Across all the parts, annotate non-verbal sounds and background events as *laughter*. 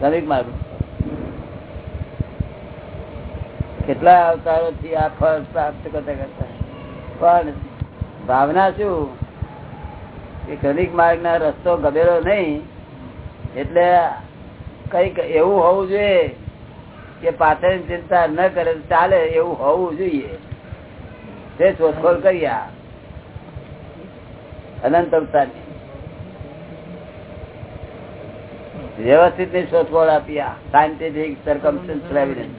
શ્રમિક કેટલા અવતારો થી આ ફળ પ્રાપ્ત કરતા કરતા. પણ ભાવના શું? કે શ્રમિક માર્ગ ના રસ્તો ગમેલો નહીં, એટલે કંઈક એવું હોવું જોઈએ કે પાછળ ચિંતા ન કરે, ચાલે એવું હોવું જોઈએ. તે શોધખોળ કર્યા. અનંત અવતારની. વ્યવસ્થિતની શોધખોળ આપ્યા. સાયન્ટિફિક સરકમસ્ટન્સ એવિડન્સ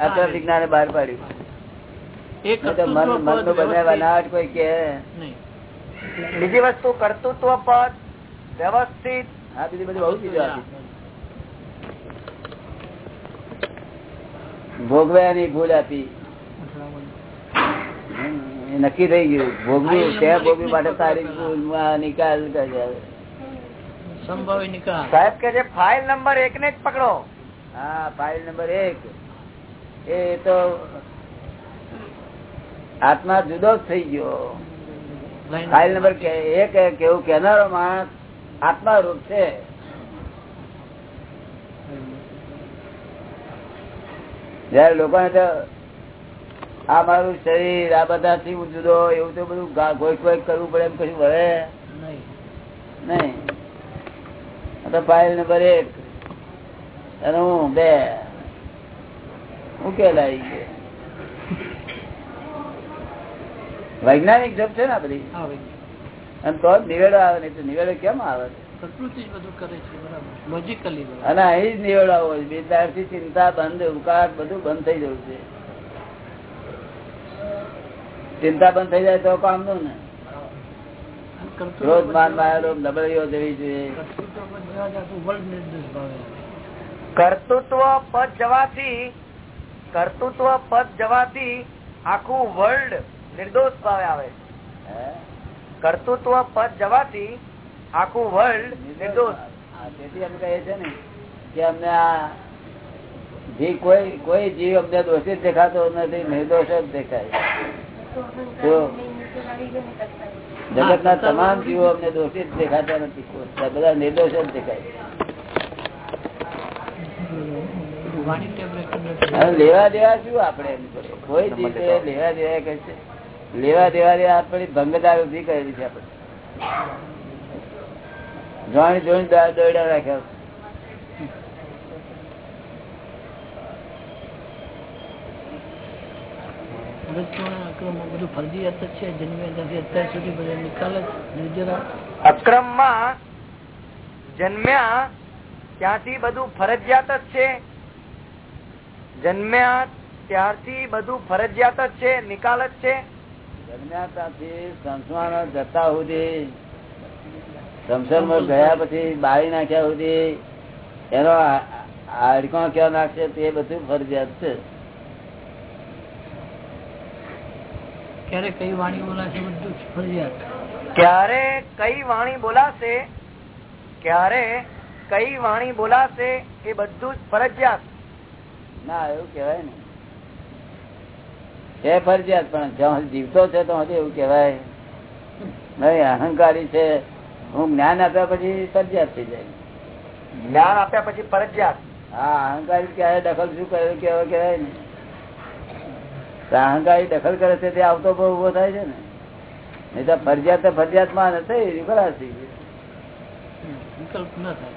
આ વિજ્ઞાને બહાર પાડ્યું. મન મનનું કોઈ કે. બીજી વસ્તુ કર્તૃત્વ પદ વ્યવસ્થિત આ બીજી બધી બહુ ચીજો આપી ભોગવ્યાની ભૂલ આપી. નક્કી થઈ ગયું. ભોગવી ત્યાં ભોગવી માટે તારી નિકાલ કરી નિકાલ. સાહેબ કે છે ફાઇલ નંબર એક ને જ પકડો. હા ફાઇલ નંબર એક. એ તો આત્મા જુદો જ થઈ ગયો. ફાઇલ નંબર એક કેવું કેનારો માણસ આત્મા રૂપ છે. જયારે લોકોને તો આ મારું શરીર આ બધાથી હું જુદો એવું તો બધું ગોઈક ગોઈ ગોઈ કરવું પડે એમ કશું વળે? નહીં. તો ફાઇલ નંબર એક. અને હું બે. ઉકેલાઈ ગયો? *laughs* વૈજ્ઞાનિક જબ છે ને આ બધી? આવે. અને તો જ નિવેડો આવે નહીં તો નિવેડો કેમ આવે? છે અને અહીં જ નિવેડો આવો છે. બેદારથી ચિંતા બંધ ઉકાળ બધું બંધ થઈ જવું છે. ચિંતા બંધ થઈ જાય તો કામનું ને? ક્રોધ માન માયા નબળીઓ જવી જોઈએ કર્તૃત્વ પદ જવાથી કર્તૃત્વ પદ જવાથી આખું વર્લ્ડ નિર્દોષ ભાવે આવે હે? કર્તૃત્વ પદ જવાથી આખું વર્લ્ડ નિર્દોષ તેથી અમે કહીએ છીએ ને કે અમને આ જે કોઈ કોઈ જીવ અમને દોષિત દેખાતો નથી નિર્દોષ જ દેખાય જગત ના તમામ જીવો અમને દોષિત દેખાતા નથી. બધા નિર્દોષ જ દેખાય લેવા દેવા શું આપડે? કોઈ જીતે લેવા દેવા કહે છે લેવા દેવા આપણી ભંગદાર ઊભી કરેલી છે આપણે. જોણી જોણી દોડા દોડા રાખ્યા બધું ફરજિયાત જન્મ્યા ત્યાંથી અત્યાર સુધી બધા નિકાલ જ નિર્જરા. અક્રમમાં જન્મ્યા ત્યાંથી બધું ફરજિયાત જ છે. જન્મ્યા ત્યારથી બધું ફરજિયાત જ છે. નિકાલ જ છે. જન્મ્યાતાથી સંસારમાં જતા સુધી સંસારમાં ગયા પછી બાળી નાખ્યા સુધી એનો હાડકો ક્યાં નાખશે તે બધું ફરજિયાત છે. ક્યારે કઈ વાણી બોલાશે બધું ફરજિયાત ક્યારે કઈ વાણી બોલાશે ક્યારે કઈ વાણી બોલાશે એ બધું જ ફરજિયાત. ના એવું કેવાય ને. એ ફરજિયાત પણ જ્યાં જીવતો છે તો હજી એવું કેવાય નહીં અહંકારી છે. હું જ્ઞાન આપ્યા પછી ફરજિયાત થઈ જાય. જ્ઞાન આપ્યા પછી ફરજિયાત. હા અહંકારી ક્યારે દખલ શું કરે કેવા કેવાય ને? અહંકારી દખલ કરે છે તે આવતો બહુ ઊભો થાય છે ને. નહીં તો ફરજિયાત તો ફરજિયાતમાં નથી ખલાસ થઈ વિકલ્પ ન થાય.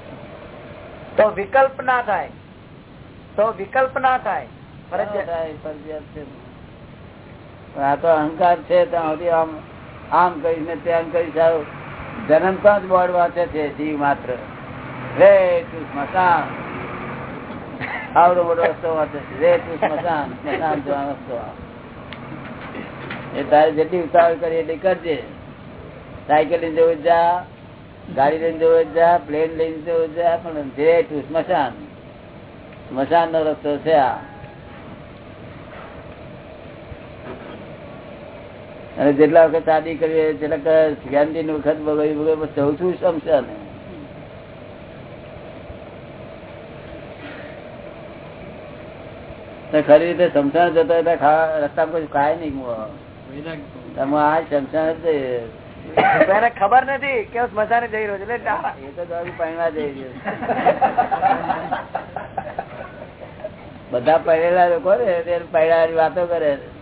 તો વિકલ્પ ના થાય. તો વિકલ્પ ના થાય. ફરજિયાત. થાય, ફરજિયાત છે. આ તો અહંકાર છે આમ આમ કરીને તેમ કરીશ સાવ જન્મતા જ બોર્ડ વાંચે છે, જીવ માત્ર. રે તું આવડો મોટો રસ્તો વાંચે છે. રે તું રસ્તો એ તારે જેટલી ઉતાવળ કરી એટલી કરજે. સાયકલ લઈને જવું જા, ગાડી લઈને જવું જા, પ્લેન લઈને જવું જા, પણ જે તું સ્મશાન. સ્મશાન નો રસ્તો છે આ. અને જેટલા વખત શાદી કરીએ જેટલા જ્ઞાનજી ની વખત બગડ્યું ચૌથું શમશાન ખરી રીતે શમશાન જતો રસ્તા કોઈ ખાય નહીં આ શમશાન મને ખબર નથી કે સ્મશાને જઈ રહ્યો છે. એ તો પહેણા જઈ રહ્યો *laughs* બધા પહેરેલા લોકો ને પહેલા વાતો કરે. છે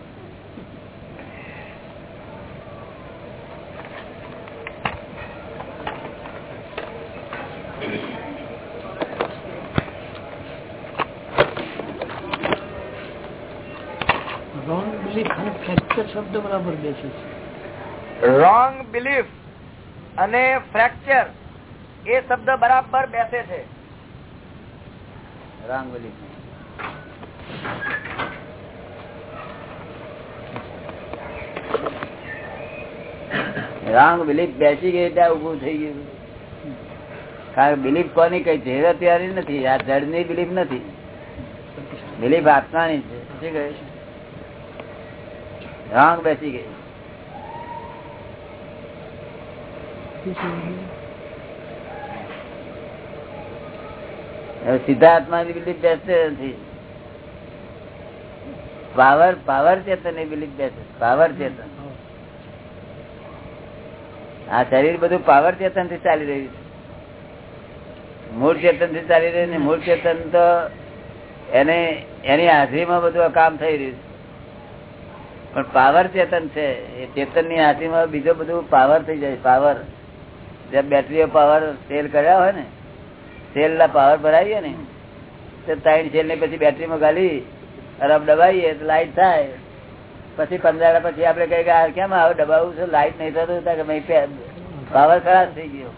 શબ્દ બરાબર બેસે છે. રોંગ બિલીફ અને ફ્રેક્ચર એ શબ્દ બરાબર બેસે છે. રાંગોલી રાંગ બિલીફ બેસી ગઈ ત્યાં ઉભું થઈ ગયું. કારણ કે બિલીફ કોની કઈ છે તૈયારી નથી આ જડની બિલીફ નથી. બિલીફ આત્માની છે. શું કહે છે? રાંગ બેસી ગઈ. સીધા આત્માની બિલીફ બેસતે નથી. પાવર પાવર ચેતન એ બિલીફ બેસે. પાવર ચેતન. આ શરીર બધું પાવર ચેતનથી ચાલી રહ્યું છે. મૂળ ચેતનથી ચાલી રહ્યું ને મૂળ ચેતન તો એને, એની હાજરીમાં બધું કામ થઈ રહ્યું છે. પણ પાવર ચેતન છે. એ ચેતનની હાથીમાં બીજો બધું પાવર થઈ જાય પાવર. જ્યાં બેટરીઓ પાવર સેલ કર્યા હોય ને સેલ ના પાવર ભરાવીએ ને તો ત્રણ સેલ ને પછી બેટરીમાં ગાલી અરબ દબાવીએ તો લાઈટ થાય. પછી પંદર પછી આપડે કઈ કે આ કેમ આવે દબાવું છે? લાઈટ નહીં થતું કે પાવર ખરાબ થઈ ગયો.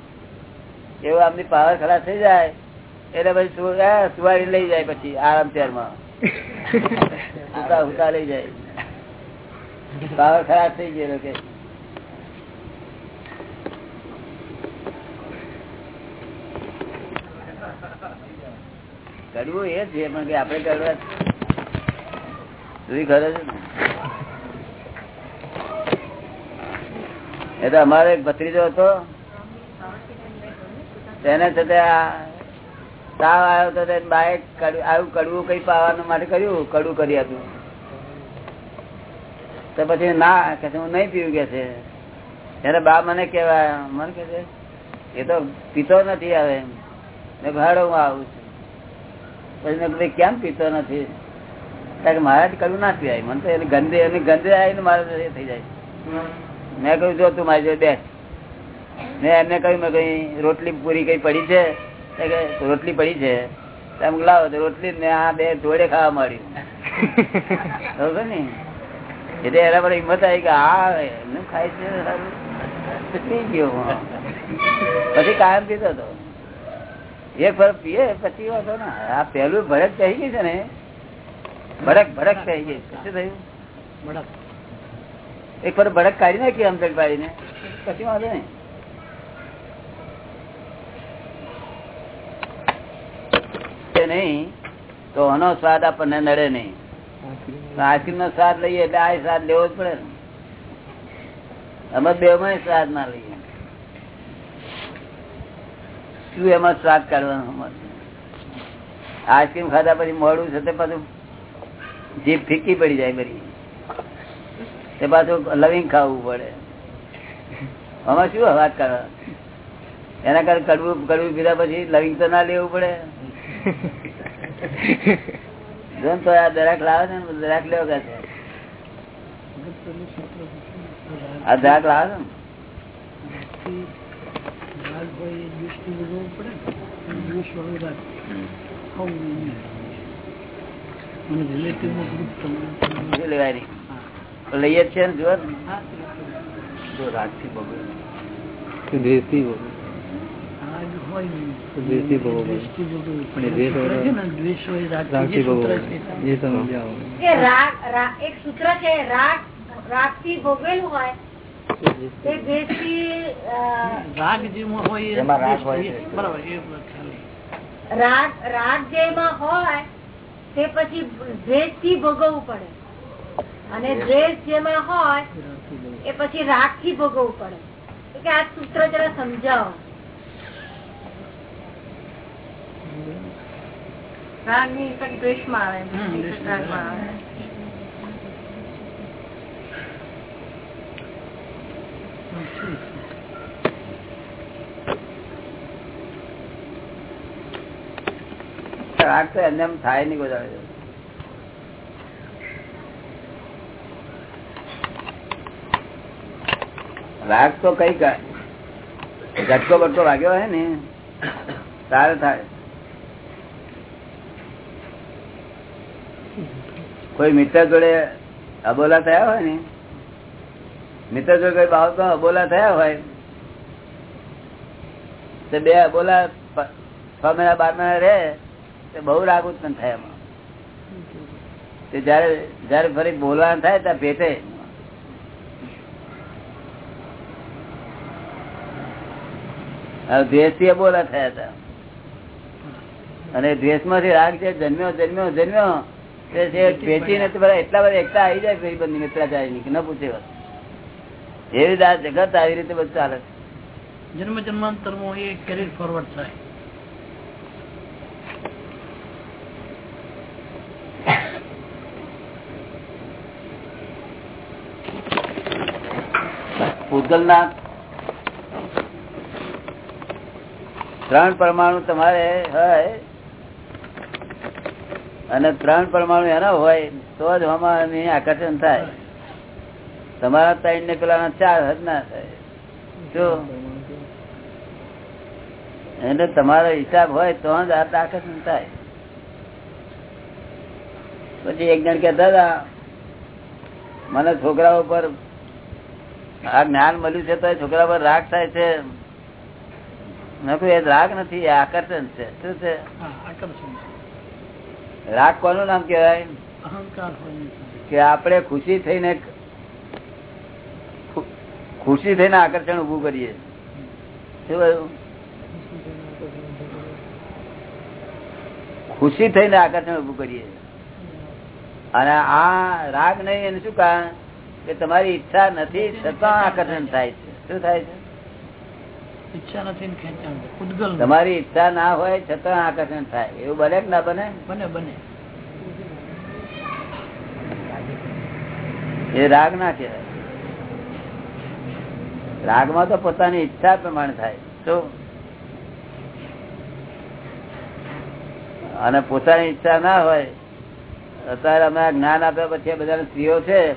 એવું આમની પાવર ખરાબ થઈ જાય એટલે પછી સુવાડી લઈ જાય પછી આરામમાં હુતા હુતા લઈ જાય. પાવર ખરાબ થઈ ગયેલો કે. કરવું એ છે, પણ કે આપણે કરવા જોઈ ખરો છે એ તો અમારો એક ભત્રીજો હતો. તેને છતાં તાવ આવ્યો તો બાય આવું કડવું કઈ પાવાનું માટે કર્યું? કડવું કરી આપ્યું તો પછી ના કે હું નહીં પીવું કે છે? ત્યારે બા મને કેવાય મને કે છે એ તો પીતો નથી હવે. મેં કહ્યું, હું આવું છું. પછી મેં કીધું, કેમ પીતો નથી? કારણ કે મારાથી કરવું ના પીવાય. મને તો એની ગંદે એની ગંદે આવીને મારે એ થઈ જાય. મેં કહ્યું જો તું મારી જોડે બેસ. મેં એમને કહ્યું મેં કઈ રોટલી પૂરી કઈ પડી છે? કે રોટલી પડી છે. એમ લાવો. તો રોટલી ને આ બે જોડે ખાવા મળ્યું *laughs* ને? એટલે એના પર હિંમત આવી કે આ એમનું ખાય છે. પી ગયો પછી કાયમ પીતો હતો. એક ફરક પીએ પછી વાંધો ને આ પેલું ભડક થઈ ગઈ છે ને ભડક ભડક થઈ ગઈ શું થયું? ભડક. એક ફરક ભડક કાઢી નાખી આમ પાડીને. પછી વાંધો નહીં. નહીં તો આનો સ્વાદ આપણને નડે નહીં. આઈસ્ક્રીમ નો સ્વાદ લઈએ એટલે આ સ્વાદ લેવો જ પડે ને. અમે બે માં સ્વાદ ના લઈએ. શું એમાં સ્વાદ કાઢવાનો? આઈસ્ક્રીમ ખાધા પછી મોડું છે તે પાછું જીભ ફીકી પડી જાય બધી. તે પાછું લવિંગ ખાવું પડે. આમાં શું વાત કરવા? એના કારણે કડવું કડવું પીધા પછી લવિંગ તો ના લેવું પડે. જો તો આ દરેક લાવે છે ને દરાક લેવો કે છે. આ દરેક લાવે છે રાગ દ્વેષ રાગ લઈએ છીએ છે ને જો. થી રાગથી બગડે રાગ હોય ને તો દ્વેષથી ભોગવવું. દ્વેષથી ભોગવવું અને પડે. દ્વેષ હોય. દ્વેષ રાગ એક સૂત્ર છે રાગ રાગથી ભોગવેલું હોય. રાગ. બરાબર રાગ રાગ જેમાં હોય તે પછી દ્વેષથી ભોગવવું પડે. અને દ્વેષ. જેમાં હોય એ પછી રાગથી ભોગવવું પડે. કે આ સૂત્ર જરા સમજાવો. રાગ તો એમને એમ થાય નહીં બધા. રાગ તો કઈ ઘટકો બટકો લાગ્યો હોય ને તારે થાય. કોઈ મિત્ર જોડે અબોલા થયા હોય ને? મિત્ર જોડે કોઈ બાબત અબોલા થયા હોય? તે બે અબોલા છ મહિના, બાર મહિના રહે, તો બહુ રાગ ઉત્પન્ન થાય એમાં. જયારે જયારે ફરી બોલવાનું થાય ત્યાં ભેટે. દ્વેષથી થી બોલા થયા હતા. અને દ્વેષમાંથી રાગ છે, જન્મ્યો જન્મ્યો જન્મ્યો. એટલા બધા એકતા આવી જાય ફરી મિત્રાચાર્યની ન પૂછે વાત. એવી રીતે આ જગત આવી રીતે બધું ચાલે જન્મ જન્માંતર એ કેરી ફોરવર્ડ થાય. પૂતગલ ના ત્રણ પરમાણુ તમારે હોય અને ત્રણ પરમાણુ એના હોય તો જ આમાં આકર્ષણ થાય. તમારા ત્રણ ને પેલા ચાર હજ ના થાય. એટલે તમારો હિસાબ હોય તો જ આકર્ષણ થાય. પછી એક જણ કે દાદા મને છોકરા ઉપર આ જ્ઞાન મળ્યું છે તો છોકરા પર રાગ થાય છે. કહ્યું, એ રાગ નથી આકર્ષણ છે. શું છે. રાગ કોનું નામ કેવાય કે આપણે ખુશી થઈને ખુશી થઈને આકર્ષણ ઉભું કરીએ. શું? ખુશી થઈને આકર્ષણ ઉભું કરીએ. અને આ રાગ નહીં એનું શું કારણ? કે તમારી ઈચ્છા નથી છતાં આકર્ષણ થાય છે. શું થાય છે? ઈચ્છા નથી ખેંચાણ ઉદગલ તમારી ઈચ્છા ના હોય છતાં આકર્ષણ થાય. એવું બને કે ના બને? બને બને. એ રાગ ના કહેવાય. રાગમાં તો પોતાની ઈચ્છા પ્રમાણે થાય. શું? અને પોતાની ઈચ્છા ના હોય અત્યારે અમે જ્ઞાન આપ્યા પછી બધા સ્ત્રીઓ છે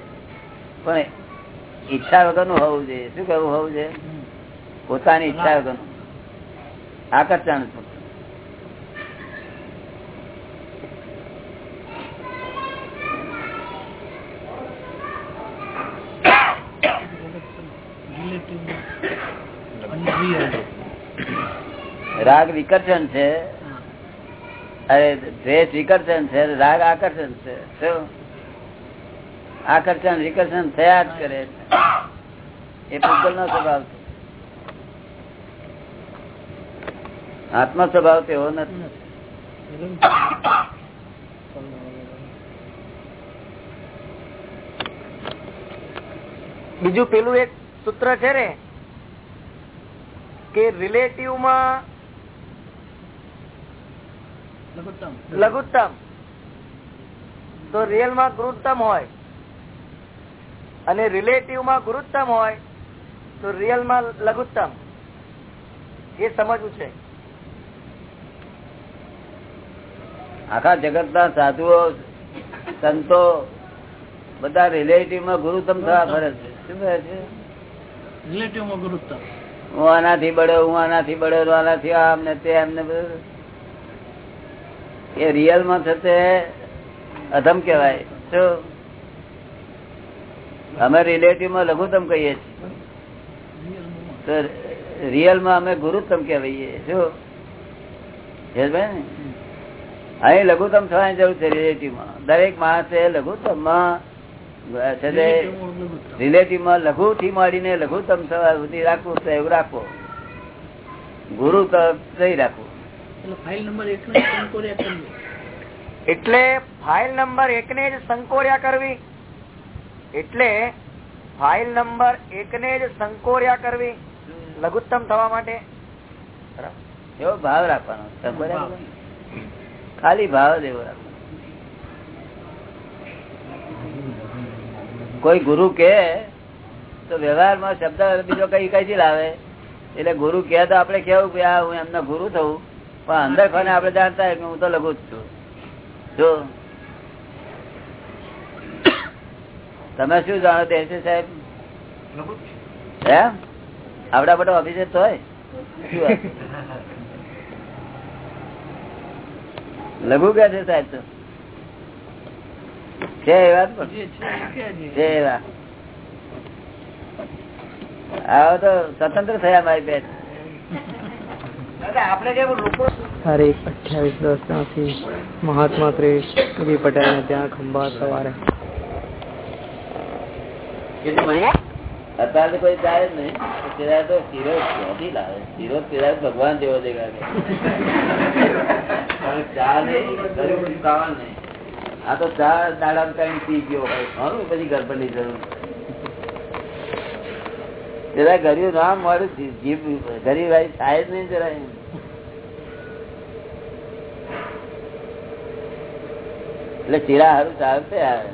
પણ ઈચ્છા વગરનું હોવું જોઈએ. શું કરવું હોવું જોઈએ? પોતાની ઈચ્છા આકર્ષણ રાગ વિકર્ષણ છે. અરે દ્વેષ વિકર્ષણ છે, રાગ આકર્ષણ છે. શું? આકર્ષણ વિકર્ષણ થયા જ કરે એ પૂગલ નો સ્વભાવ છે. આત્મ સ્વભાવ તેવો નથી. બીજું પેલું એક સૂત્ર છે ને કે રિલેટિવમાં લઘુત્તમ. લઘુત્તમ. તો રિયલમાં ગુરુત્તમ હોય અને રિલેટિવમાં ગુરુત્તમ હોય તો રિયલમાં લઘુત્તમ. એ સમજવું છે. આખા જગત ના સાધુઓ સંતો બધા રિલેટિવમાં ગુરુત્તમ થવા ફરે છે. શું કહે છે? રિલેટિવમાં ગુરુત્તમ. હું આનાથી બળ્યો હું આનાથી બળ્યો આનાથી આમને તે એમને એ રિયલમાં થશે અધમ કેવાય શું? અમે રિલેટિવમાં લઘુત્તમ કહીએ છીએ. તો રિયલમાં અમે ગુરુત્તમ કહેવાઈએ શું? ને અહીં લઘુત્તમ થવાની જરૂર છે રિલેટિવ દરેક માણસે લઘુત્તમમાં રિલેટિવમાં લઘુ થી મળીને લઘુત્તમ થવા સુધી રાખવું તો એવું રાખવો. ગુરુ તો નહીં રાખવું. એટલે ફાઇલ નંબર એક ને સંકોર્યા કરવી. એટલે ફાઇલ નંબર એક ને જ સંકોર્યા કરવી. એટલે ફાઇલ નંબર એક ને જ સંકોર્યા કરવી. લઘુત્તમ થવા માટે. એવો ભાવ રાખવાનો. ભાવ. ખાલી ભાવ દેવો કોઈ ગુરુ કે તો વ્યવહારમાં શબ્દ બીજો કઈ કઈ લાવે? એટલે ગુરુ કે તો આપડે કેવું કે આ હું એમનો ગુરુ થવું પણ અંદર ખાને આપડે જાણતા કે હું તો લઘુ જ છું. જો તમે શું જાણો તે છે સાહેબ? એમ? આપડા બધા ઓફિસે તો હોય શું વાત? લઘુ કે છે સાહેબ તો. છે એ વાત છે એ કે છે. છે એ વાત. આવો તો સ્વતંત્ર થયા મારી બેન. આપણે તારીખ અઠ્યાવીસ દસ ત્યાંથી મહાત્મા ત્રેસ પટેલ ને ત્યાં ખંભાત સવારે. અત્યારે તો કોઈ જાય જ નહીં. પેલા તો શીરો ક્યાંથી લાવે? શીરો પેલા તો ભગવાન જેવો દેખાડે પણ ચા નહીં ગરીબ ખાવાનું નહીં આ તો ચા દાડા કઈ પી ગયો હોય. ઘણું પછી ગરબડની જરૂર. પેલા ગરીબ નામ મારું જીભ ગરીબ ભાઈ થાય જ નહીં જરાય. એટલે ચીરા હારું ચાલશે આવે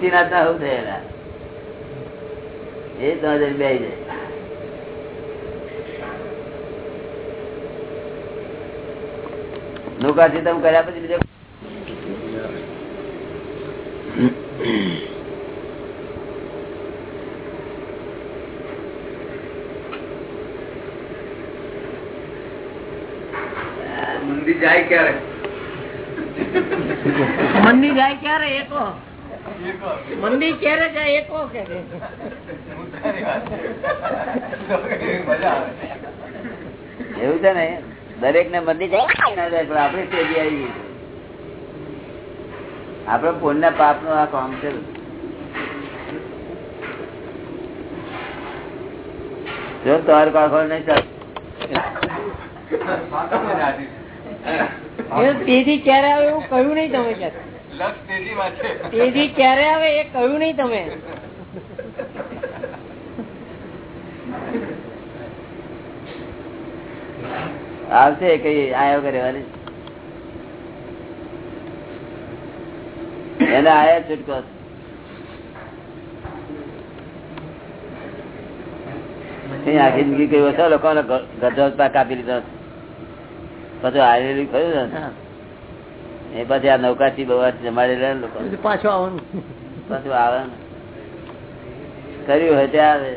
ઊંચી ના ના થયેલા. એ તો બે જાય નૌકાથી તમે કર્યા પછી બીજો મંદિર જાય ક્યારે? મંદિર જાય ક્યારે એકો મંદી ક્યારે જાય એકો કે એવું છે ને દરેક ને મંદી આપડે તેજી આવી ગઈ આપડે પુણ્ય પાપનું આ કામ છે. જો તમારે કાખો નહીં ચાલ તેજી ક્યારે આવે એવું કહ્યું નહીં તમે ક્યારે તેજી ક્યારે આવે એ કહ્યું નહીં તમે. આવશે કઈ આયો કરેવાની એને આયા છૂટકો આખી જિંદગી કઈ વસો લોકો ગધો કાપી લીધો પછી આવેલી કયું ને? એ પછી આ નૌકાથી બવા જમાડેલા લોકો. પાછું આવવાનું. પાછું આવે કર્યું હોય તે આવે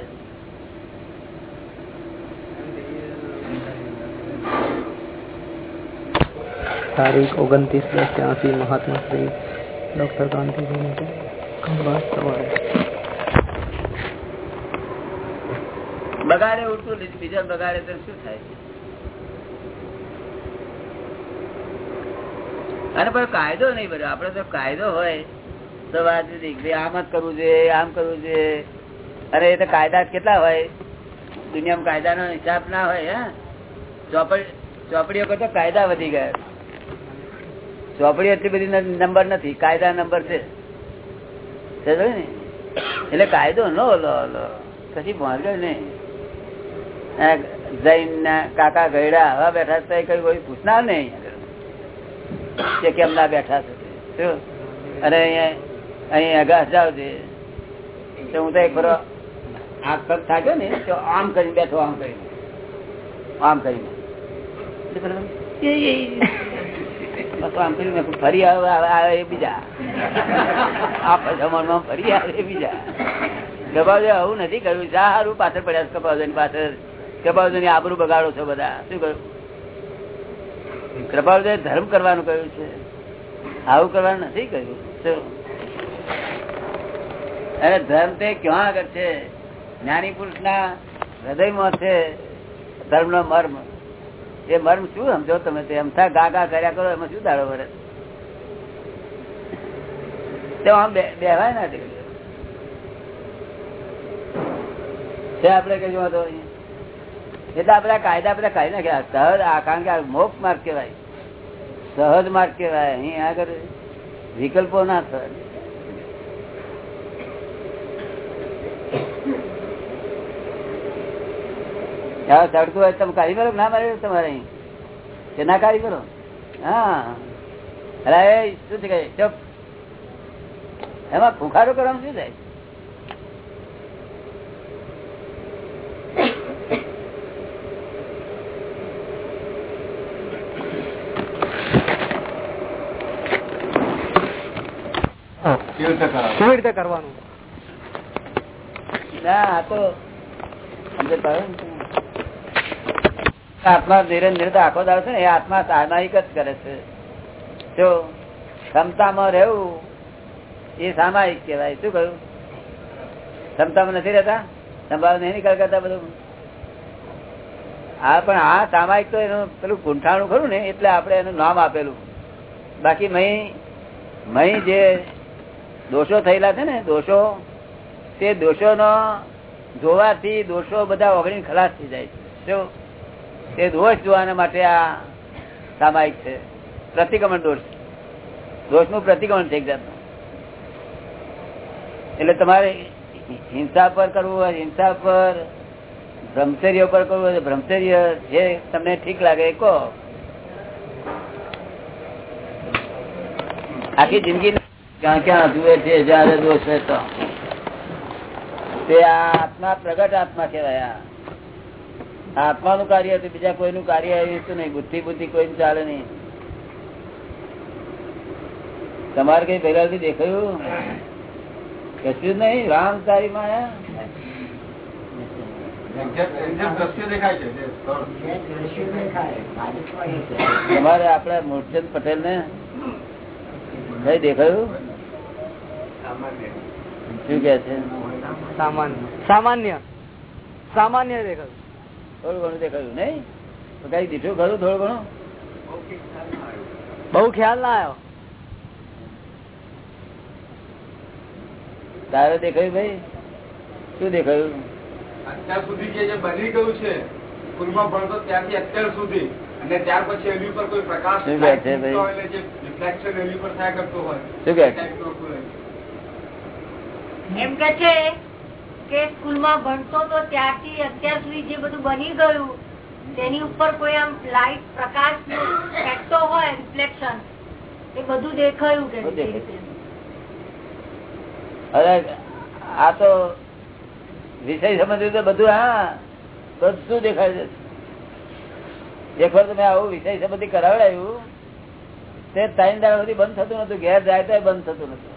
તારીખ ઓગણત્રીસ દસ ત્યાંથી મહાત્મા શ્રી ડોક્ટર ગાંધીજી માટે ત્યાં ખંભાત સવારે. બગાડે ઉઠતું લીધું બીજા બગાડે તો શું થાય? અને પણ કાયદો નહીં બધો. આપડે તો કાયદો હોય, તો વાત દીકરી આમ જ કરવું જોઈએ, આમ કરવું જોઈએ. અરે એ તો કાયદા કેટલા હોય? દુનિયામાં કાયદાનો હિસાબ ના હોય, હા? ચોપડી, ચોપડીઓ કરતો કાયદા વધી ગયા. ચોપડી એટલી બધી નંબર નથી. કાયદા નંબર છે. ને? એટલે કાયદો નો લો લો. પછી ભાંગો નહીં. જૈન કાકા ગયડા હવા બેઠા કઈ કોઈ પૂછનાર નહીં. કે કેમ ના બેઠા છે. અને અહીંયા અહીં અગાસ જાવ છે. તો હું તો એક ફરો આ પગ થાક્યો ને, તો આમ કરીને બેઠો, આમ કરીને. આમ કરીને. ફરી આવે બીજા. આ જમાનમાં ફરી આવે બીજા. કપાવજે આવું નથી કર્યું. સારું પાછળ પડ્યા ની પાછળ કપાવજો ની આબરું બગાડો છો બધા. શું કહ્યું કૃપાળુ ધર્મ કરવાનું કહ્યું છે. આવું કરવાનું નથી કહ્યું? અરે ધર્મ તે ક્યાં આગળ છે? જ્ઞાની પુરુષ ના હૃદયમાં છે ધર્મ નો મર્મ. એ મર્મ શું સમજો તમે તે? અમથા ગા ગા કર્યા કરો, એમાં શું દાડો વરે? તે આમ બેવાય ના તે. છે આપડે હતું. એટલે આપડે કાયદા બધા કાઢી નાખ્યા. કારણ કે આ મોક્ષ માર્ગ કેવાય સહજ માર્ગ કેવાય અહીં આગળ વિકલ્પો ના થાય. ચડતું હોય તમે કાઢી કરો ના મારી તમારે અહીં. કે ના કાઢી કરો હા. અરે, શું છે ચપ. એમાં ફુખારો કરવાનું શું થાય? કેવી રીતે કરવાનું. ના આ તો? આત્મા ધીરે આખો દાવ છે ને એ આત્મા સામાયિક જ કરે છે. જો ક્ષમતામાં રહેવું એ સામાયિક કહેવાય. શું કહ્યું? ક્ષમતામાં નથી રહેતા? સંભાવ નહીં નીકળ કરતા બધું? હા પણ આ સામાયિક તો એનું પેલું ગુંઠાણું ખરું ને એટલે આપણે એનું નામ આપેલું. બાકી મહી મહી જે દોષો થયેલા છે ને, દોષો, તે દોષોનો જોવાથી દોષો બધા ઓગળી ખલાસ થઈ જાય છે. તે દોષ જોવાના માટે આ સામાયિક છે. પ્રતિક્રમણ દોષ. દોષનું પ્રતિક્રમણ છે એક એટલે તમારે હિંસા પર કરવું હોય, હિંસા પર, બ્રહ્મચર્ય પર કરવું હોય બ્રહ્મચર્ય જે તમને ઠીક લાગે કહો. આખી જિંદગી ક્યાં ક્યાં જુએ છે જયારે દોષ છે તો તે આ આત્મા પ્રગટ આત્મા કહેવાય આત્માનું કાર્ય હતું બીજા કોઈનું કાર્ય આવ્યું નહીં. બુદ્ધિ બુદ્ધિ કોઈ ચાલે નહીં. તમારે કઈ પહેલાથી દેખાયું? કશું જ નહીં. રામ તારી માયા. તમારે આપડા મૂળચંદ પટેલ ને કઈ દેખાયું? શું કે છે? સામાન્ય. સામાન્ય. સામાન્ય દેખાયું. થોડું ઘણું દેખાયું નહીં? કઈ દીઠું ખરું થોડું ઘણું? બહુ ખ્યાલ ના આવ્યો. તારે દેખાયું ભાઈ? શું દેખાયું? અત્યાર સુધી જે બની ગયું છે સ્કૂલમાં ભણતો ત્યારથી અત્યાર સુધી. અને ત્યાર પછી એની ઉપર કોઈ પ્રકાશ reflection એની ઉપર થયા કરતો હોય. શું એ છે? type નો કોઈ. એમ કે છે કે સ્કૂલમાં ભણતો તો ત્યારથી અત્યાર સુધી જે બધું બની ગયું તેની ઉપર કોઈ આમ લાઈટ પ્રકાશ ફેંકતો હોય રિફ્લેક્શન એ બધું દેખાયું કે અરે આ તો વિષય સમજવું તો બધું હા બધું દેખાય છે. એક વાર તમે આવું વિષય સંબંધી કરાવડાયું. તે ત્રણ દાડા સુધી બંધ થતું નતું ઘેર જાય તો બંધ થતું નતું.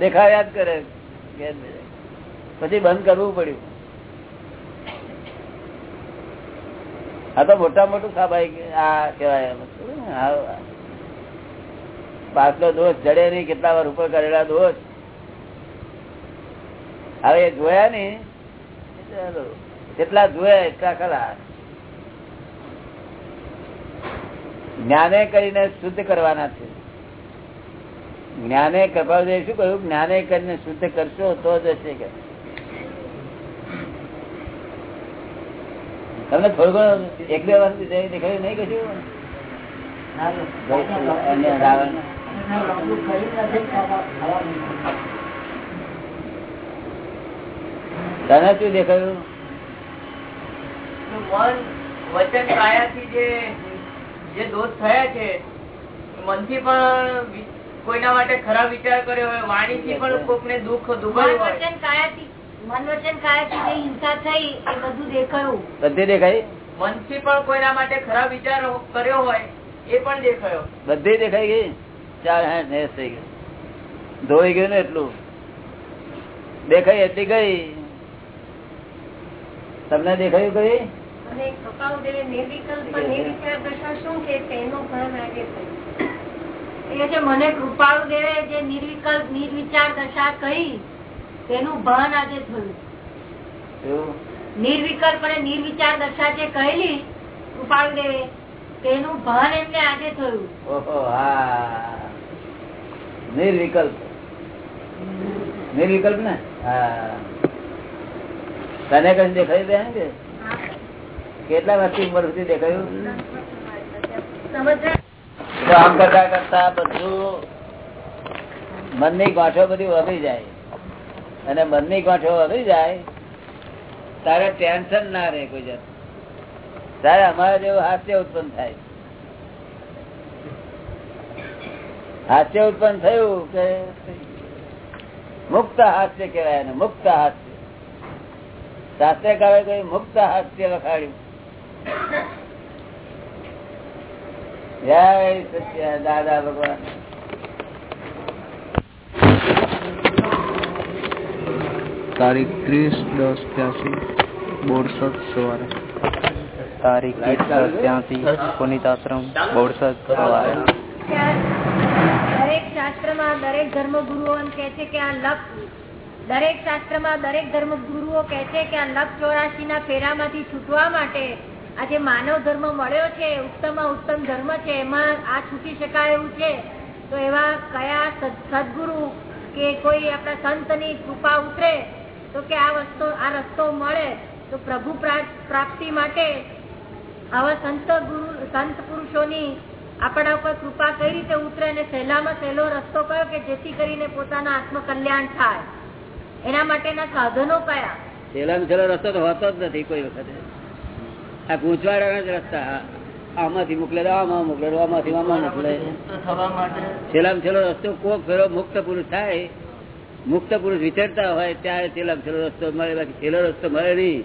દેખાવ્યા જ કરે. પછી બંધ કરવું પડ્યું. આ તો મોટા મોટું સ્વાભાવિક આ કેવાય પાછલો દોષ જડે નહીં, કેટલા વાર ઉપર કરેલા દોષ. હવે એ જોયા ને જેટલા જોયા એટલા ખરા. જ્ઞાને કરીને શુદ્ધ કરવાના છે. જ્ઞાને કૃપાદેવ શું કહ્યું? જ્ઞાને કરીને શુદ્ધ કરશો તો જ હશે કે. તમને થોડું ઘણું એક બે વર્ષ દેખાયું, નહીં કશું? તને શું દેખાયું? વચન કાયાથી જે દોષ થયા છે મનથી પણ કોઈના માટે ખરાબ વિચાર કર્યો હોય વાણીથી પણ કોકને દુઃખ મન દુભાવ્યું વચન કાયાથી મન વચન કાયાથી જે હિંસા થઈ એ બધું દેખાયું. બધે દેખાય મનથી પણ કોઈના માટે ખરાબ વિચાર કર્યો હોય એ પણ દેખાયો. બધે દેખાઈ ગઈ? ચાર નેસ થઈ ગઈ. ધોઈ ગયું ને એટલું. દેખાઈ એટલી ગઈ? તમને દેખાયું કઈ એ છે મને કૃપાળુ દેવે જે નિર્વિકલ્પ નિર્વિચાર દશા કહી તેનું ભાન આજે થયું. નિર્વિકલ્પ અને નિર્વિચાર દશા જે કહેલી કૃપાળુ દેવે તેનું ભાન એમને આજે થયું. નિર્વિકલ્પ. નિર્વિકલ્પ ને? હા. તને કઈ દેખાયું બેન કે? કેટલા વર્ષથી ઉંમર સુધી દેખાયું? સમજ આમ કરતા કરતા બધું મનની ગાંઠો બધી વધી જાય. અને મનની ગાંઠો વધી જાય, તારે ટેન્શન ના રહે કોઈ જાત તારે અમારા જેવું હાસ્ય ઉત્પન્ન થાય. હાસ્ય ઉત્પન્ન થયું કે મુક્ત હાસ્ય કહેવાય એને, મુક્ત હાસ્ય. શાસ્ત્રકારે કોઈ મુક્ત હાસ્ય વખાડ્યું જય સત્ય દાદા ભગવાન. તારીખ ત્રીસ દસ ત્યાંસી બોરસદ સવારે. તારીખ ત્રીસ દસ ત્યાંસી પુનિત આશ્રમ બોરસદ સવારે. દરેક શાસ્ત્રમાં દરેક ધર્મગુરુઓ એમ કે છે કે આ લક્ષ દરેક શાસ્ત્રમાં દરેક ધર્મગુરુઓ કે છે કે આ લક્ષ ચોરાશી ના ફેરામાંથી છૂટવા માટે આ જે માનવ ધર્મ મળ્યો છે, ઉત્તમ ઉત્તમ ધર્મ છે, એમાં આ છૂટી શકાય એવું છે? તો એવા કયા સદ- સદગુરુ કે કોઈ આપણા સંતની કૃપા ઉતરે, તો કે આ વસ્તુ, આ રસ્તો મળે, તો પ્રભુ પ્રાપ્તિ માટે આવા સંત ગુરુ, સંત પુરુષોની આપણા ઉપર કૃપા કઈ રીતે ઉતરે અને સહેલામાં સહેલો રસ્તો કયો કે જેથી કરીને પોતાના આત્મકલ્યાણ થાય? એના માટેના સાધનો કયા? સહેલામાં સહેલો રસ્તો તો હોતો જ નથી કોઈ વખતે. આ ગૂંચવાડાના જ રસ્તા. આમાંથી મોકલે આમાં મોકલે આમાંથી આમાં મોકલે. છેલ્લામાં છેલ્લો રસ્તો કોક ફેરો મુક્ત પુરુષ થાય. મુક્ત પુરુષ વિચારતા હોય ત્યારે છેલ્લામાં છેલ્લો રસ્તો મળે, બાકી છેલ્લો રસ્તો મળે નહીં.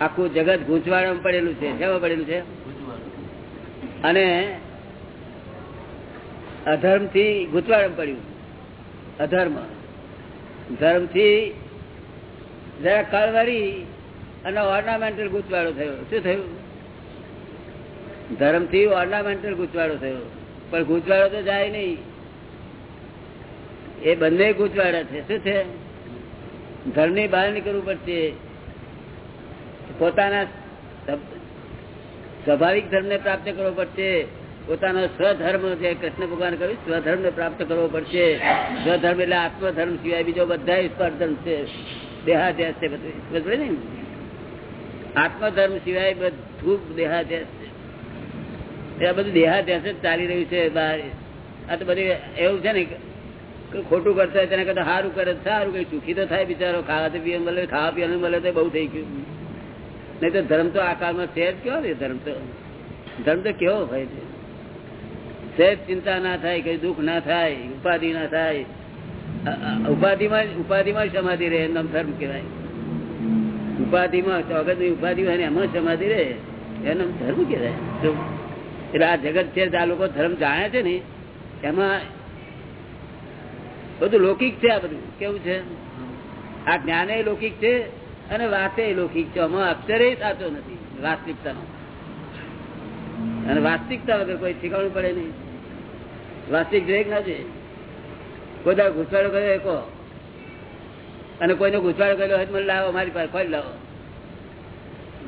આખું જગત ગૂંચવાડામાં પડેલું છે. કેવા પડેલું છે? અને અધર્મથી ગૂંચવાડામાં પડ્યું. અધર્મ. ધર્મથી જરા કળવરી અને ઓર્નામેન્ટલ ગૂંચવાડો થયો. શું થયું? ધર્મથી ઓર્નામેન્ટલ ગૂંચવાડો થયો. પણ ગૂંચવાડો તો જાય નહીં. એ બંને ગૂંચવાડા છે. શું છે? ધર્મની બહાર નીકળવું પડશે. પોતાના સ્વાભાવિક ધર્મ ને પ્રાપ્ત કરવો પડશે. પોતાનો સ્વધર્મ જે કૃષ્ણ ભગવાન કહ્યું સ્વધર્મ ને પ્રાપ્ત કરવો પડશે. સ્વધર્મ એટલે આત્મધર્મ સિવાય બીજો બધા સ્પર્ધર્મ છે. દેહાદ્યાસ છે બધું. ને? આત્મધર્મ સિવાય બધું દેહાધ્યાસ આ બધું દેહાધ્યાસ જ ચાલી રહ્યું છે બહાર. આ તો બધી એવું છે ને ખોટું કરતા હોય તેને કરતા સારું કરે તો સારું, કઈ સુખી તો થાય બિચારો, ખાવા પીવાનું મળે, ખાવા પીવાનું મળે તો બહુ થઈ ગયું. નહીં તો ધર્મ તો આ કાળમાં છે જ કેવો ને ધર્મ તો? ધર્મ તો કેવો ભાઈ છે? સહેજ ચિંતા ના થાય, કઈ દુઃખ ના થાય, ઉપાધિ ના થાય. ઉપાધિમાં ઉપાધિમાં સમાધિ રહે એમ ધર્મ કહેવાય. ઉપાધિમાં ની ઉપાધિ હોય એમાં સમાધિ રે એનો ધર્મ કહેવાય. એટલે આ જગત છે આ લોકો ધર્મ જાણે છે ને એમાં બધું લૌકિક છે આ બધું. કેવું છે? આ જ્ઞાને લૌકિક છે અને વાતે લૌકિક છે. આમાં અક્ષરે સાચો નથી. વાસ્તવિકતાનો. અને વાસ્તવિકતા વગર કોઈ શીખવાડવું પડે નહીં. વાસ્તવિક વિવેક ના છે. કોઈ દાડો ઘૂસવાડો કર્યો કહો. અને કોઈનો ઘૂસવાડો કર્યો હોય મને લાવો, મારી પાસે ખોલી લાવો.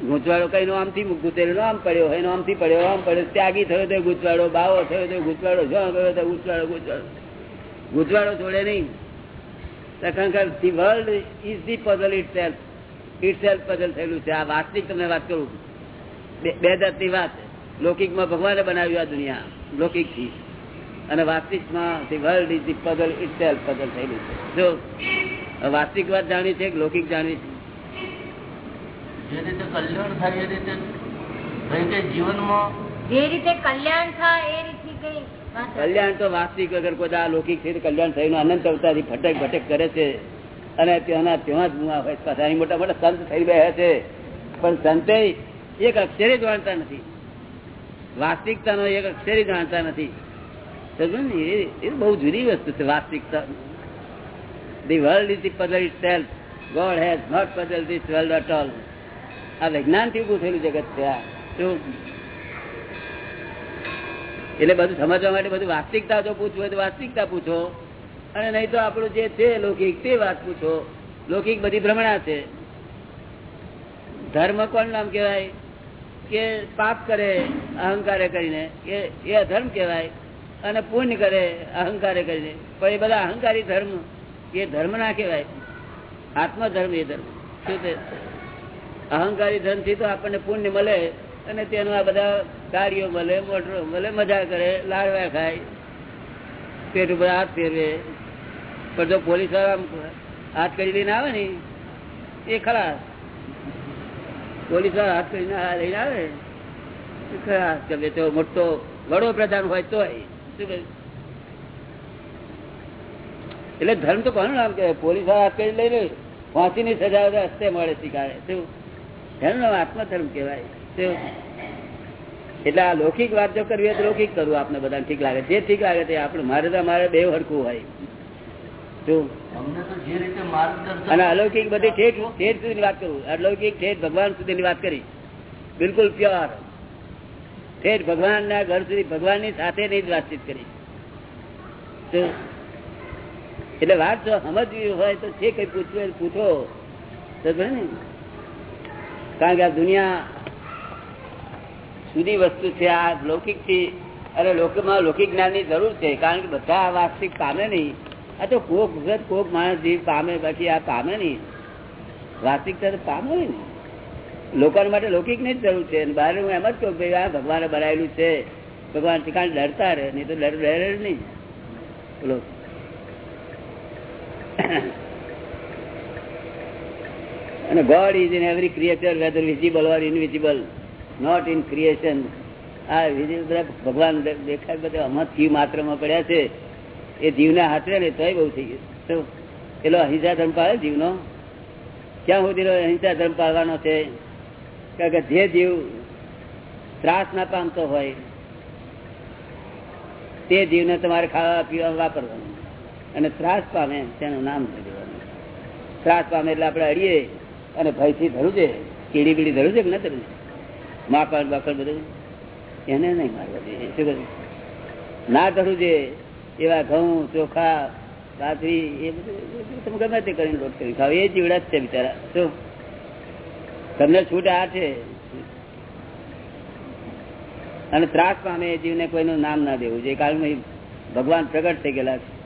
ગૂંચવાડો કઈ નો આમથી ગુતેલો આમ પડ્યો એનો આમથી પડ્યો, આમ પડ્યો, ત્યાગી થયો તો ગૂંચવાડો, બાવો થયો તો ગૂંચવાડો જો ગયો તો ગૂંચવાડો ગૂંચવાડો. ગૂંચવાડો છોડે નહીં. The world is the puzzle itself itself puzzle થયેલું છે. આ વાસ્તવિક તમને વાત કરું બે જાતની વાત. લૌકિકમાં ભગવાને બનાવ્યું આ દુનિયા, લૌકિકથી. અને વાસ્તવિકમાં the world is the puzzle itself puzzle થયેલું છે. જો વાસ્તવિક વાત જાણવી છે લૌકિક જાણવી છે? કલ્યાણ થાય એ રીતે કઈ કઈ જીવનમાં જે રીતે કલ્યાણ થાય એ રીતની કઈ વાત હતી. કલ્યાણ તો વાસ્તવિક વગર કોઈ આ લૌકિક છે કલ્યાણ થયું અનંત અવતારી ભટક ભટક કરે છે. અને ત્યાંના ત્યાં જ ગુમા હોય પાછા મોટા મોટા સંત થઈ રહ્યા છે. પણ સંતે એક અક્ષરે જાણતા નથી. વાસ્તવિકતાનો એક અક્ષરે જાણતા નથી. સમજો ને? એ એ બહુ જુદી વસ્તુ છે વાસ્તવિકતા the world is puzzle itself God has not puzzle this world at all આ વિજ્ઞાનથી ઉભું થયેલું જગત છે, આ. એટલે બધું સમજવા માટે બધું વાસ્તવિકતા જો પૂછવું હોય તો વાસ્તવિકતા પૂછો. અને નહીં તો આપણું જે છે લૌકિક તે વાત પૂછો. લૌકિક બધી ભ્રમણા છે. ધર્મ કોણ નામ કહેવાય? કે પાપ કરે, અહંકારે કરીને. એ અધર્મ કહેવાય. અને પુણ્ય કરે, અહંકારે કરીને. પણ એ બધા અહંકારી ધર્મ એ ધર્મ ના કહેવાય. આત્મધર્મ એ ધર્મ. શું તે? અહંકારી ધર્મથી તો આપણને પુણ્ય મળે અને તેનું આ બધા ગાડીઓ મળે, મોટરો મળે, મજા કરે, લાડવા ખાય, પેટ ઉપર હાથ ફેરવે. પણ જો પોલીસવાળા હાથ કરી લઈને આવે ને, એ ખરા પોલીસવાળા હાથ કરીને લઈને આવે ખરા કે તો મોટો વડોપ્રધાન હોય તોય. શું? એટલે ધર્મ તો કોનું નામ કહેવાય? પોલીસ હાથ કરી લઈને ફાંસી ની સજા હસ્તે મળે શીખાડે શું? એનું નામ આત્મધર્મ કહેવાય. એટલે આ લૌકિક વાત જો કરવી હોય તો લૌકિક કરવું આપણે બધાને ઠીક લાગે. જે ઠીક લાગે તે આપણે. મારે તો મારે બે હરખું હોય. અને અલૌકિક બધી ઠેઠ ઠેઠ સુધીની વાત કરું. અલૌકિક ઠેઠ ભગવાન સુધીની વાત કરી. બિલકુલ પ્યોર. ઠેઠ ભગવાન ના ઘર સુધી ભગવાન સાથે ની જ વાતચીત કરી. એટલે વાત જો સમજવી હોય તો જે કઈ પૂછવું પૂછો. ને? કારણ કે આ દુનિયા સુધી વસ્તુ છે, આ લૌકિકથી અરે લોકમાં લૌકિક જ્ઞાનની જરૂર છે, કારણ કે બધા વાસ્તવિક પામે નહીં. આ તો કોક વખત કોક માણસ જીવ પામે બાકી આ પામે નહીં. વાસ્તવિકતા તો પામે નહીં લોકો માટે લૌકિકની જ જરૂર છે. બહાર હું એમ જ કહું ભાઈ આ ભગવાને બનાવેલું છે. ભગવાન કારણ ડરતા રહે, નહીં તો ડર ડરે નહીં. બોલો. અને God is in every creature whether visible or invisible not in creation આ બધા ભગવાન દેખાય બધા અમત જીવ માત્રમાં પડ્યા છે. એ જીવના હાથે ને તોય બહુ થઈ ગયું. પેલો અહિંસા ધર્મ પાડે જીવનો? ક્યાં સુધી અહિંસા ધર્મ પાડવાનો છે? કારણ કે જે જીવ ત્રાસ ના પામતો હોય, તે જીવને તમારે ખાવા પીવા વાપરવાનું. અને ત્રાસ પામે તેનું નામ દેવાનું. ત્રાસ પામે એટલે આપણે અડીએ અને ભયથી ધરું છે કીડી બીડી ધરું છે કે ના ધરું માપણ બાપણ બધું? એને નહીં મારવા શું કહ્યું? ના ધરું છે એવા ઘઉં, ચોખા, બાજરી, એ બધું તમે ગમે તે કરીને લોટ કરી ખાવ એ જીવડા છે બિચારા. શું? તમને છૂટ આ છે? અને ત્રાસ પામે એ જીવને કોઈનું નામ ના દેવું. જોઈએ કારણ ભગવાન પ્રગટ થઈ ગયેલા છે.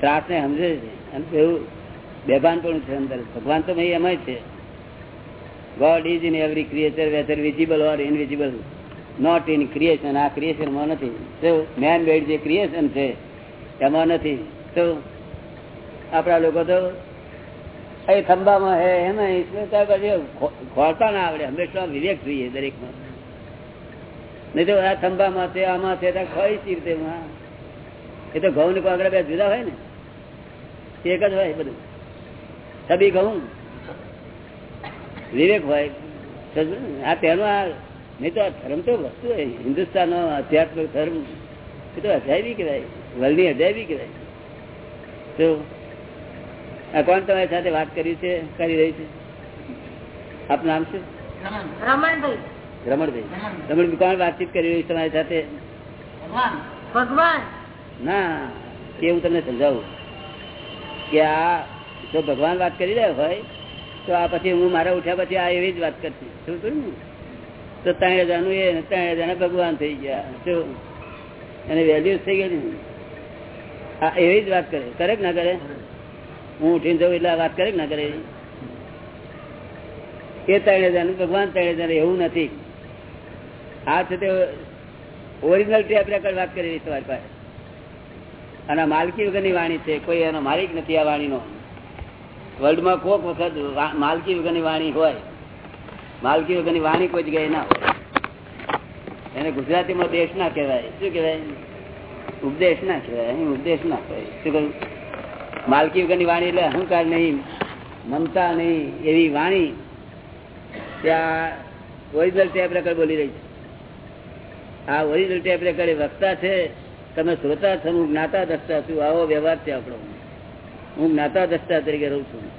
ત્રાસ ને સમજે છે. અને એવું બેભાન પણ છે અંદર. ભગવાન તો ભાઈ એમાં છે. God is in every creature whether visible or invisible not in creation આ ક્રિએશનમાં નથી મેન મેડ જે ક્રિએશન છે, એમાં નથી. તો આપણા લોકો તો એ થંભામાં હે, એમાં ઈશ્વર તો પછી ખો- ના આવડે. હંમેશા વિવેક જોઈએ દરેકમાં. નહીં તો આ થંભામાં છે, આમાં છે ખોઈ સી રીતે એ તો ઘઉં ને કોગડા બે જુદા હોય ને. એક જ હોય બધું. સભી ઘઉં. વિવેક હોય. આ તેનો આ નહીં તો આ ધર્મ તો વસ્તુ હોય. હિન્દુસ્તાન નો અધ્યાત્મ ધર્મ. એ તો અજાયબી કહેવાય. વલની અજાયબી કહેવાય. તો આ કોણ તમારી સાથે વાત કરી છે કરી રહી છે? આપનું નામ શું? રમણભાઈ. રમણભાઈ. રમણભાઈ. કોણ વાતચીત કરી રહી તમારી સાથે? ભગવાન. ના એ હું તમને સમજાવું? કે આ જો ભગવાન વાત કરી રહ્યા હોય, તો આ પછી હું મારા ઉઠ્યા પછી આ એવી જ વાત કરતી. શું કહ્યું ને તો ત્રણ હજારનું એ ત્રણ હજાર ભગવાન થઈ ગયા. શું? એને વેલ્યુ થઈ ગઈ ને? આ એવી જ વાત કરે. કરે કે ના કરે? હું ઉઠીને જઉં એટલે વાત કરે કે ના કરે એ ત્રણ હજારનું ભગવાન ત્રણ હજાર, એવું નથી. આ છે તે ઓરિજિનલ ટેપ રેકર્ડ વાત કરી તમારી પાસે. અને માલકી વગરની વાણી છે, કોઈ એનો માલિક નથી આ વાણીનો. વર્લ્ડમાં કોક વખત માલકી વગરની વાણી હોય, માલકી વગરની વાણી કોઈ જગ્યાએ ના હોય. એને ગુજરાતીમાં દેશ ના કહેવાય. શું કહેવાય? ઉપદેશ ના કહેવાય. ઉપદેશ ના કહેવાય શું કહ્યું? માલકી વગરની વાણી એટલે અહંકાર નહીં, મમતા નહીં, એવી વાણી ત્યાં ઓરિજિનલ ટેપ રેકર્ડ બોલી રહી છે. આ ઓરિજિનલ ટેપ રેકર્ડ વક્તા છે તમે શ્રોતા છો હું જ્ઞાતા દ્રષ્ટા છું, આવો વ્યવહાર છે આપણો. હું જ્ઞાતા દ્રષ્ટા તરીકે રહું છું.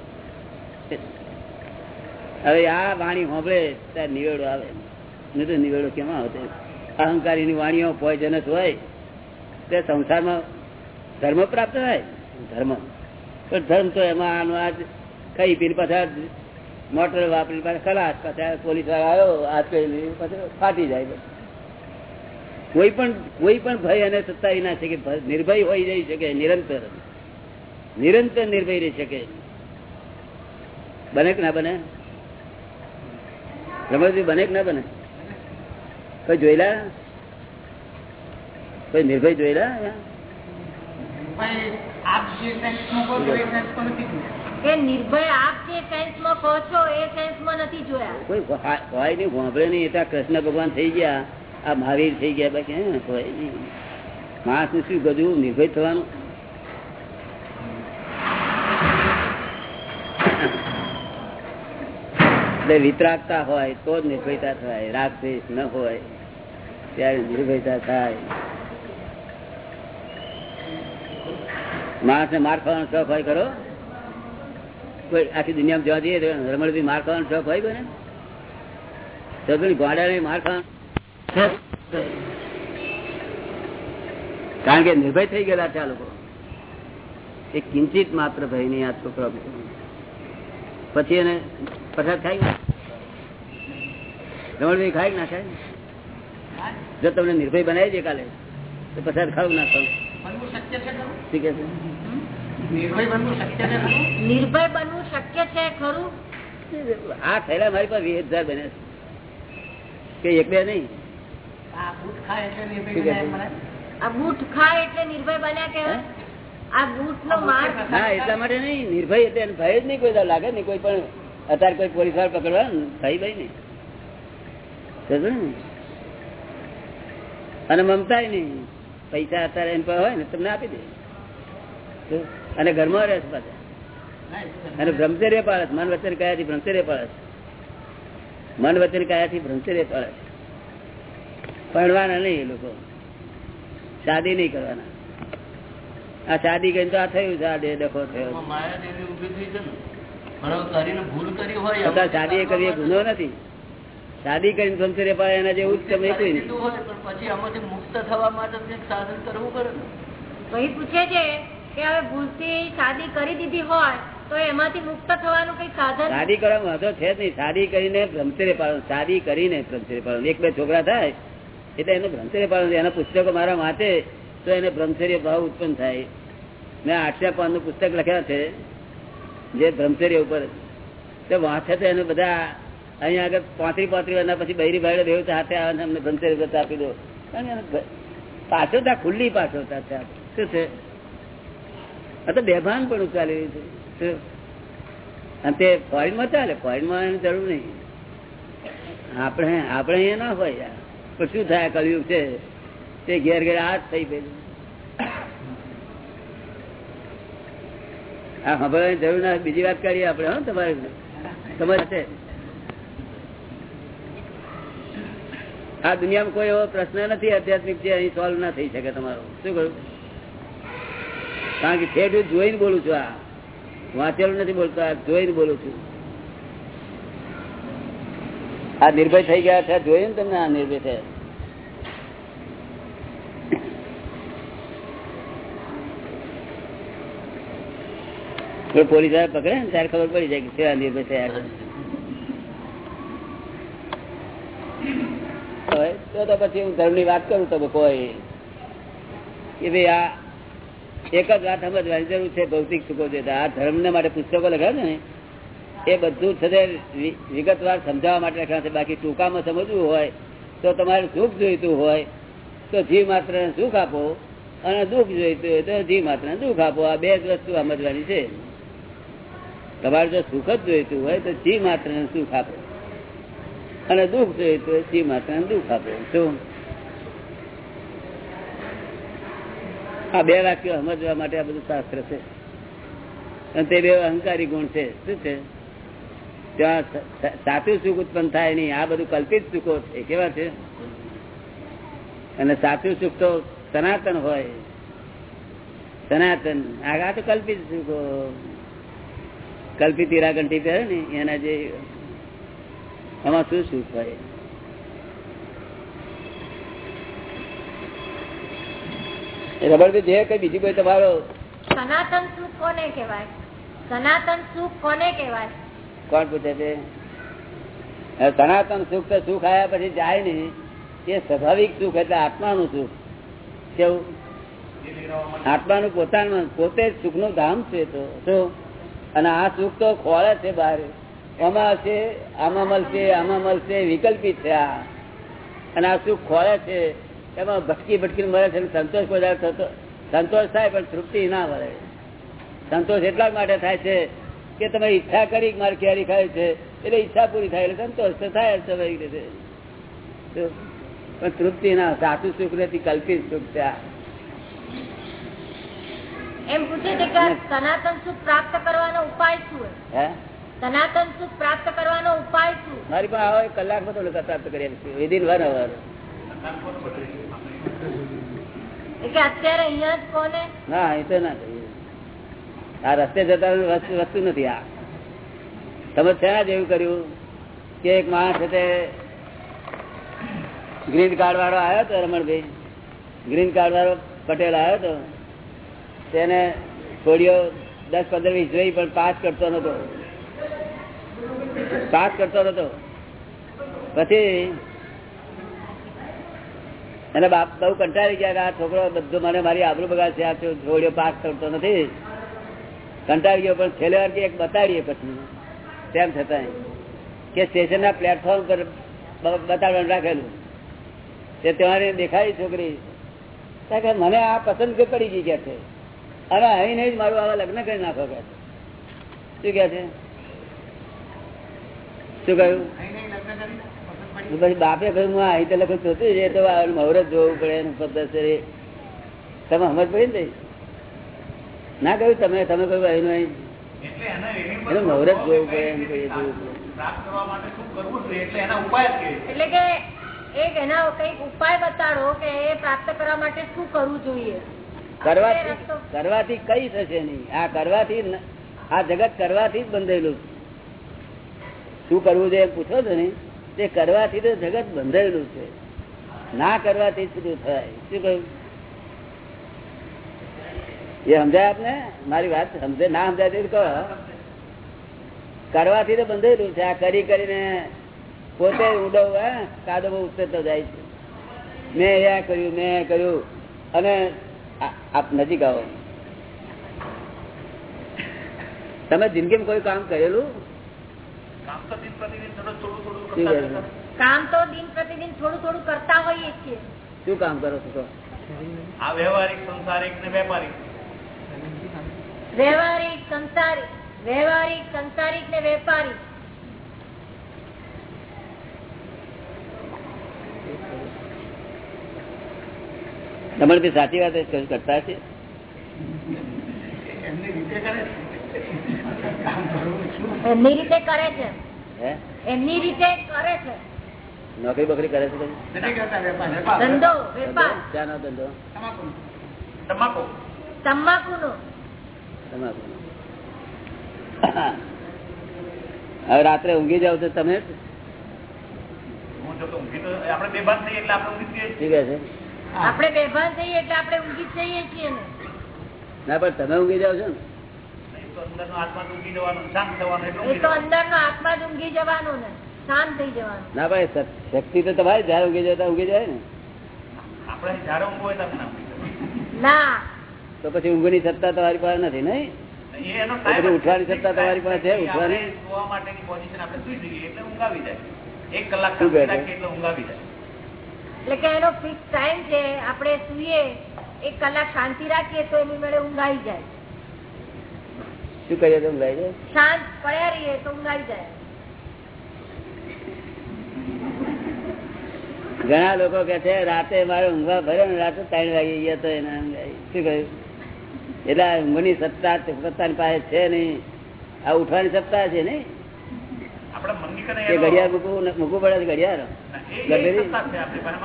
હવે આ વાણી સાંભળે ત્યારે નિવેડો આવે. નહીં તો નિવેડો કેમ આવતો? અહંકારીની વાણીઓ પોઈઝનસ હોય, તે સંસારમાં ધર્મ પ્રાપ્ત થાય. ધર્મ. પણ ધર્મ તો એમાં આનો આજ કઈ પીને પાછા મોટર વાપરી પાછા ખલાસ પાછા પોલીસવાળા આવ્યો હાથ કરી પાછો ફાટી જાય. કોઈ પણ કોઈ પણ ભય અને સત્તા ના શકે નિર્ભય હોય રહી શકે નિરંતર. નિરંતર નિર્ભય રહી શકે. બને કે ના બને? રમણજી બને કે ના બને? કોઈ જોયેલા? કોઈ નિર્ભય જોયેલા? કૃષ્ણ ભગવાન થઈ ગયા. આ મહાવીર થઈ ગયા, બાકી હોય માણસનું શું ગજવું? નિર્ભય થવાનું? એટલે વિતરાગતા હોય, તો જ નિર્ભયતા થાય. રાગ દ્વેષ ન હોય, ત્યારે નિર્ભયતા થાય. માણસ ને માર ખાવાનો શોખ હોય ખરો? કોઈ આખી દુનિયામાં જોવા જઈએ તો રમણભી માર ખાવાનો શોખ હોય કોઈને સગુણ ગોડા માર ખાવાનો કારણ કે નિર્ભય થઈ ગયેલા છે આ લોકો. એ કિંચિત માત્ર ભયની આ છોકરા પછી એને પ્રસાદ ખાઈ રમણભાઈ ખાય ના ખાય જો તમને નિર્ભય બનાવી દે કાલે તો પ્રસાદ ખાવું ના ખાવું. બનવું શક્ય છે ખરું? ઠીક છે? નિર્ભય બનવું શક્ય છે ખરું? નિર્ભય બનવું શક્ય છે ખરું? આ થયેલા મારી પાસે વીસ હજાર બને છે. કે એક બે નહીં. આ બૂટ ખાય એટલે નિર્ભય બન્યા એમ મને? આ બૂટ ખાય એટલે નિર્ભય બન્યા કેવાય આ બૂટ નો માર હા એટલા માટે નહીં. નિર્ભય એટલે ભય જ નહીં કોઈ લાગે નહીં. કોઈ પણ અત્યારે કોઈ પોલીસવાળા પકડવા ને ભય ભય નહીં. અને મમતા નહીં. પૈસા અત્યારે એમ હોય ને તમને આપી દે. અને ઘરમાં રહે છે પાછા. અને બ્રહ્મચર્ય પાળે છે. મન વચન કયાથી બ્રહ્મચર્ય પાળે છે. મન વચન કયાથી બ્રહ્મચર્ય પાળે છે. પરણવાના નહીં એ લોકો. શાદી નહીં કરવાના. આ શાદી કઈ તો આ થયું શાદી ડખો થયો શાદી કરવી ગુનો નથી. શાદી કરીને સંસારે પાળે એના જેવું જ તમે કોઈ પછી આમાંથી મુક્ત થવા માટે સાધન કરવું પડે ને? ભાઈ પૂછે છે કે હવે ભૂલથી શાદી કરી દીધી હોય તો એમાંથી મુક્ત થવાનું કઈ સાધન? શાદી કરવામાં વાંધો છે જ નહીં. શાદી કરીને બ્રહ્મચર્ય પાડો શાદી કરીને બ્રહ્મચર્ય પાડો એક બે છોકરા થાય એટલે એને બ્રહ્મચર્ય પાડો એના પુસ્તકો મારા વાંચે તો એને બ્રહ્મચર્ય ભાવ ઉત્પન્ન થાય. મેં આઠસો પાનનું પુસ્તક લખ્યા છે, જે બ્રહ્મચર્ય ઉપર. તે વાંચે તો એને બધા અહીંયા આગળ પાંત્રી પાંત્રી એના પછી બૈરી ભાઈ દેવ હાથે આવે અમને બ્રહ્મચર્ય વ્રત આપી દો. એને પાછળતા ખુલ્લી પાછળતા છે શું છે? આ તો બેભાન પણ ચાલી રહ્યું છે? અને તે ફોરેનમાં ચાલે? ફોરેનમાં એની જરૂર નહીં. આપણે આપણે અહીંયા ના હોય યાર. શું થયા કલયુગ છે, તે ઘેર ઘેર આ થઈ ગયેલું આ ખબર જરૂર ના બીજી વાત કરીએ આપણે, હા, તમારે. તમારે છે. આ દુનિયામાં કોઈ એવો પ્રશ્ન નથી આધ્યાત્મિક જે અહીં સોલ્વ ના થઈ શકે તમારો. શું કહ્યું? કારણ કે ઠેઠ જોઈને બોલું છું આ. વાંચેલું નથી બોલતો, આ જોઈને બોલું છું. આ નિર્ભય થઈ ગયા છે, જોયું ને તમને આ નિર્ભય છે? પોલીસવાળા પકડે ને, ત્યારે ખબર પડી જાય કે કેવા નિર્ભય થયા તો પછી હું ધર્મની વાત કરું તો કોઈ કે ભાઈ આ એક જ વાત સમજવાની જરૂર છે, ભૌતિક સુખો છે. આ ધર્મ ને માટે પુસ્તકો લખ્યા છે ને? એ બધું છે વિગતવાર સમજાવવા માટે રાખ્યા છે. બાકી ટૂંકામાં સમજવું હોય તો તમારે સુખ જોઈતું હોય તો જીવ માત્ર સુખ આપો અને દુઃખ જોઈતું હોય તો જીવ માત્ર દુઃખ આપો. આ બે જ વસ્તુ સમજવાની છે. તમારે જો સુખ જ જોઈતું હોય તો જીવ માત્ર સુખ આપો. અને દુઃખ જોઈતું હોય જીવ માત્ર દુઃખ આપો. શું? આ બે વાક્યો સમજવા માટે આ બધું શાસ્ત્ર છે. અને તે બે અહંકારી ગુણ છે. શું છે? ત્યાં સાચું સુખ ઉત્પન્ન થાય નહીં, આ બધું કલ્પિત સુખો છે. કેવા છે? અને સાચું સુખ તો સનાતન હોય. સનાતન. આ તો કલ્પિત સુખો. કલ્પિત હીરાગંઠી પહેરે ને, એના જે એમાં શું સુખ હોય? રબડભાઈ જે કઈ બીજી કોઈ તમારો સનાતન સુખ કોને કહેવાય? સનાતન સુખ કોને કહેવાય? કોણ પૂછે છે? સનાતન સુખ તો સુખ આવ્યા પછી જાય ને એ સ્વાભાવિક સુખ એટલે આત્માનું સુખ. કેવું? આત્માનું પોતાનું, પોતે જ સુખનું ધામ છે તો. શું? અને આ સુખ તો ખોળે છે બહાર. આમાં હશે, આમાં મળશે આમાં મળશે, વિકલ્પિત છે આ. અને આ સુખ ખોળે છે. એમાં ભટકી ભટકી મળે છે સંતોષ વધારે થતો સંતોષ થાય પણ તૃપ્તિ ના મળે. સંતોષ એટલા માટે થાય છે કે તમે ઈચ્છા કરી મારે કેરી ખાય છે એટલે ઈચ્છા પૂરી થાય એટલે સંતોષ તો થાય સ્વાભાવિક રીતે. પણ તૃપ્તિ ના સાચું સુખ નથી કલ્પિત સુખ છે એમ પૂછે છે કે સનાતન સુખ પ્રાપ્ત કરવાનો ઉપાય શું હે? સનાતન સુખ પ્રાપ્ત કરવાનો ઉપાય શું? મારી પાસે આવો એક કલાકમાં તો લોકો પ્રાપ્ત કરી આપીશું વિધિન વન અવર એ અત્યારે અહીંયા જ કોને? ના એ તો ના. આ રસ્તે જતા વસ્તુ નથી આ. તમે ત્યાં જ એવું કર્યું? કે એક માણસ તે ગ્રીન કાર્ડ વાળો આવ્યો હતો, રમણભાઈ. ગ્રીન કાર્ડ વાળો પટેલ આવ્યો હતો. તેને થોડીઓ દસ પંદર વીસ જોઈ, પણ પાસ કરતો નતો પાસ કરતો નતો પછી અને બાપ બહુ કંટાળી ગયા કે આ છોકરો બધો મને મારી આબરૂ બગાડશે, આ છો- છોડીઓ પાસ કરતો નથી. કંટાળી ગયો પણ છેલ્લે વાર એક બતાડીએ પછી. તેમ છતાં કે સ્ટેશન ના પ્લેટફોર્મ પર બતાડવાનું રાખેલું. તે તમારે દેખાડી છોકરી. કે મને આ પસંદ પડી ગઈ કે છે. અને અહીં નહીં જ મારું આવા લગ્ન કરી નાખો કે છે. શું કે છે? શું કહ્યું? પછી બાપે કહ્યું હું અહીં તો લખું છું એ તો મુહૂર્ત જોવું પડે પદ્ધતિ. તમે સમજ પડી ને ના કહ્યું તમે તમે કહ્યું અહીં એનું મુહૂર્ત જોવું પડે એમ કહીએ એટલે કે. એક એના કંઈક ઉપાય બતાડો કે એ પ્રાપ્ત કરવા માટે શું કરવું જોઈએ? કરવાથી કરવાથી કઈ થશે નહીં. આ કરવાથી આ જગત કરવાથી જ બંધાયેલું છે. શું કરવું છે પૂછો છો ને? તે કરવાથી તો જગત બંધાયેલું છે. ના કરવાથી જ થાય. શું કહ્યું? એ સમજાય આપને? મારી વાત સમજે? ના સમજાય તો કહો. કરવાથી તો બંધાયેલું છે. આ કરી કરીને પોતે ઉડો હે? કાદો બહુ ઉતરતો જાય છે. મેં એ કર્યું મેં એ કર્યું. અને આપ નજીક આવો. તમે જિંદગીમાં કોઈ કામ કરેલું? કામ તો દિન પ્રતિદિન થોડું થોડું કરતા હોઈએ છીએ. શું કામ કરો છો આ વ્યવહારિક સંસારિક ને વેપારિક. વ્યવહારિક સંસારી વ્યવહારિક સંસારિક ને વેપારી તમારી સાચી વાત કરતા છે. એમની રીતે કરે છે. હે? એમની રીતે કરે છે. નોકરી બકરી કરે છે ધંધો વેપાર. ધંધો? તમાકુ તમાકુ. નો હવે રાત્રે ઊંઘી જાવ છો તમે? હું ઊંઘી તો છીએ ને. ના પણ તમે ઊંઘી જાવ છો ને. નહીં તો અંદરનો આત્મા તો ઊંઘી જવાનું શાંત થવાનું એટલે એ ઊંઘી તો જવાનું. અંદર નો આત્મા જ ઊંઘી જવાનું ને શાંત થઈ જવાનું. ના ભાઈ શક્તિ તો તમારે જયારે ઊંઘી જાય ઊંઘી જાય ને. આપણે જયારે ઊંઘ હોય. ના તો પછી ઊંઘની સત્તા તમારી પાસે નથી નહીં? ઉઠવાની સત્તા તમારી પાસે છે, ઉઠવાની? સુવા માટેની પોઝિશન આપણે સુઈ જઈએ એટલે ઊંઘ આવી જાય. એક કલાક શું કહે છે? શાંતિ રાખીએ એટલે ઊંઘ આવી જાય. એટલે કે એનો ફિક્સ ટાઈમ છે આપણે સુઈએ એક કલાક શાંતિ રાખીએ તો એની મેળે ઊંઘ આવી જાય. શું કહીએ તો ઊંઘાઈ જાય? શાંત પડ્યા રહીએ તો ઊંઘ જાય. ઘણા લોકો કે છે રાતે મારે ઊંઘવા ભરે ને રાતે ત્રણ વાગી ગયા તો એને ઊંઘ શું કહ્યું? એટલે આ ઊંઘની સત્તા પોતાની પાસે છે નહીં. આ ઉઠવાની સત્તા છે નહીં? ઘડિયાળ મૂકવું મૂકવું પડે ઘડિયાળ? આપણી મનથી નક્કી કરીએ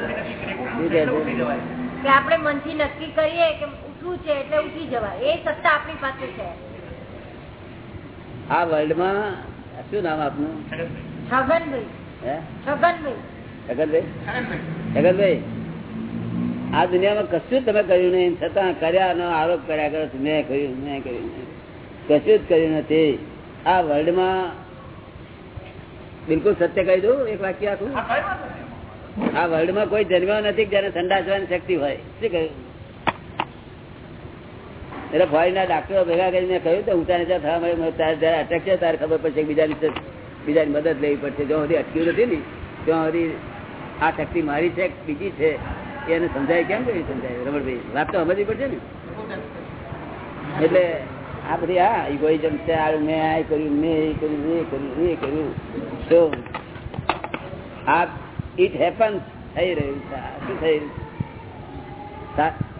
કે ઉઠવું છે એટલે ઉઠી જવાય. કે આપણે મનથી નક્કી કરીએ કે ઉઠવું છે એટલે ઉઠી જવાય. એ સત્તા આપણી પાસે છે. આ વર્લ્ડમાં શું નામ આપનું? છગનભાઈ. હે? છગનભાઈ. જગતભાઈ જગતભાઈ આ દુનિયામાં કશું જ તમે કર્યું નહીં. છતાં કર્યાનો આરોપ કર્યા કરો મેં કર્યું મેં કર્યું કશું જ કર્યું નથી. આ વર્લ્ડમાં બિલકુલ સત્ય કહી દઉં એક વાક્ય આખું આ વર્લ્ડમાં કોઈ જન્મ્યો નથી જેને સંડાસવાની શક્તિ હોય. શું કહ્યું? એટલે ફોરીના ડાક્ટરો ભેગા કરીને કહ્યું તો ઊંચા નીચા થવા મળે તારે જયારે અટક છે તારે ખબર પડશે બીજાની બીજાની મદદ લેવી પડશે. જ્યાં સુધી અટક્યું નથી ને ત્યાં સુધી આ શક્તિ મારી છે બીજી છે? એને સમજાય કેમ કરી સમજાય? રમણભાઈ, વાત તો સમજવી પડશે ને? એટલે આ બધી, હા ઇગોઇઝમ છે, આ મેં આ કર્યું, મેં એ કર્યું એ કર્યું એ કર્યું. તો આ ઇટ હેપન્સ થઈ રહ્યું છે શું થઈ રહ્યું